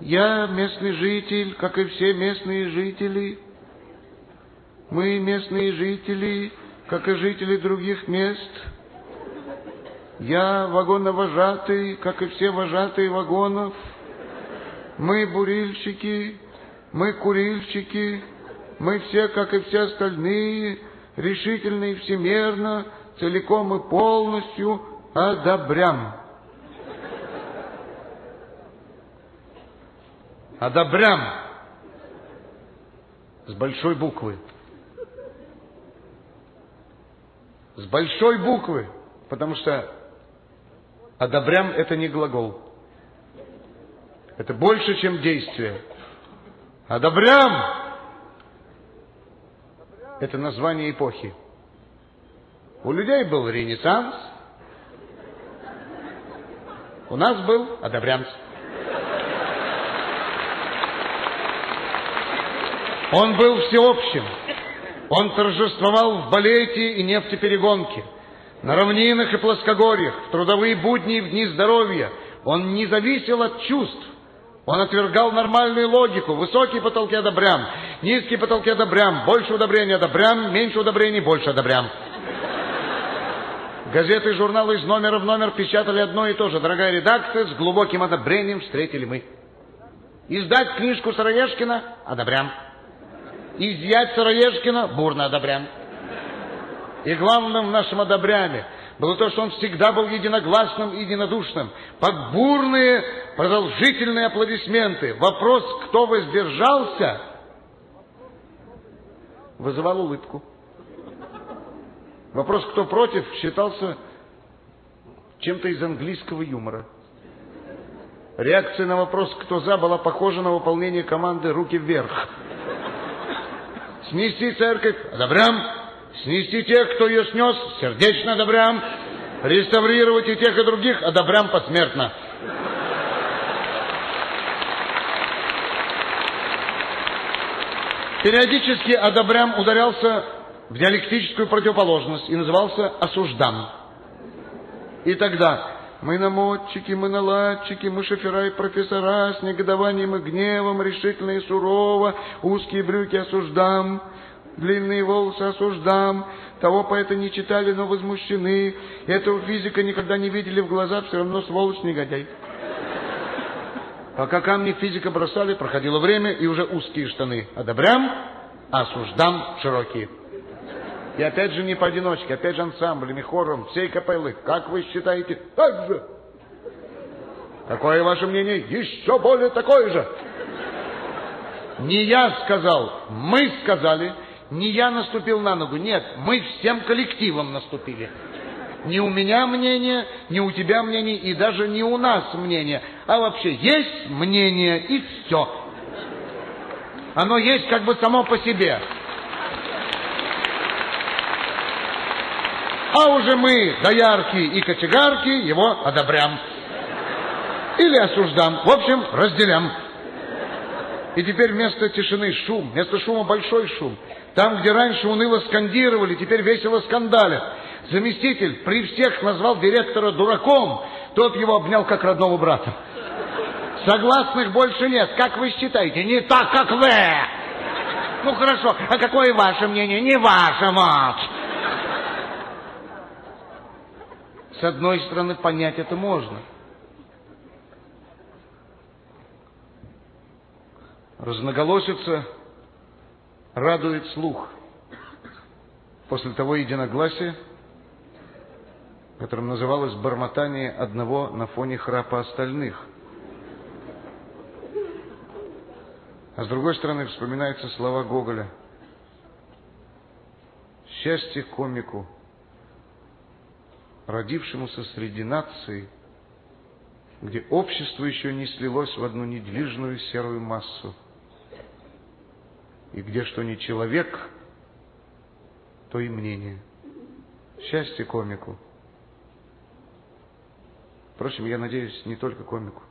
Я местный житель, как и все местные жители. Мы местные жители, как и жители других мест. Я вагоновожатый, как и все вожатые вагонов. Мы бурильщики, мы курильщики, мы все, как и все остальные, решительно и всемерно, целиком и полностью одобрям. Одобрям. С большой буквы. С большой буквы. Потому что одобрям это не глагол. Это больше, чем действие. Одобрям это название эпохи. У людей был Ренессанс, у нас был Одобрямс. Он был всеобщим. Он торжествовал в балете и нефтеперегонке, на равнинах и плоскогорьях, в трудовые будни и в дни здоровья. Он не зависел от чувств. Он отвергал нормальную логику. Высокие потолки одобрям, низкие потолки одобрям, больше удобрений одобрям, меньше удобрений, больше одобрям. Газеты и журналы из номера в номер печатали одно и то же. Дорогая редакция, с глубоким одобрением встретили мы. Издать книжку Сыроежкина – одобрям изъять Сыроежкина бурно одобрям. И главным в нашем одобряме было то, что он всегда был единогласным и единодушным. Под бурные, продолжительные аплодисменты вопрос, кто воздержался, вызывал улыбку. Вопрос, кто против, считался чем-то из английского юмора. Реакция на вопрос, кто за, была похожа на выполнение команды «руки вверх». Снести церковь – одобрям. Снести тех, кто ее снес – сердечно одобрям. Реставрировать и тех, и других – одобрям посмертно. Периодически одобрям ударялся в диалектическую противоположность и назывался осуждам. И тогда мы намотчики, мы наладчики, мы шофера и профессора, с негодованием и гневом, решительно и сурово, узкие брюки осуждам, длинные волосы осуждам, того поэта не читали, но возмущены, этого физика никогда не видели в глаза, все равно сволочь негодяй. Пока камни физика бросали, проходило время, и уже узкие штаны одобрям, осуждам широкие. И опять же не поодиночке, опять же ансамблями, хором, всей капеллы. Как вы считаете? Так же. Какое ваше мнение? Еще более такое же. Не я сказал, мы сказали, не я наступил на ногу. Нет, мы всем коллективом наступили. Не у меня мнение, не у тебя мнение, и даже не у нас мнение. А вообще есть мнение, и все. Оно есть как бы само по себе. А уже мы, доярки и кочегарки, его одобрям. Или осуждам. В общем, разделям. И теперь вместо тишины шум, вместо шума большой шум. Там, где раньше уныло скандировали, теперь весело скандалят. Заместитель при всех назвал директора дураком, тот его обнял как родного брата. Согласных больше нет. Как вы считаете? Не так, как вы. Ну хорошо, а какое ваше мнение? Не ваше, мать. С одной стороны, понять это можно. Разноголосица радует слух. После того единогласия, которым называлось бормотание одного на фоне храпа остальных. А с другой стороны, вспоминаются слова Гоголя. Счастье комику – родившемуся среди наций, где общество еще не слилось в одну недвижную серую массу, и где что не человек, то и мнение. Счастье комику. Впрочем, я надеюсь, не только комику.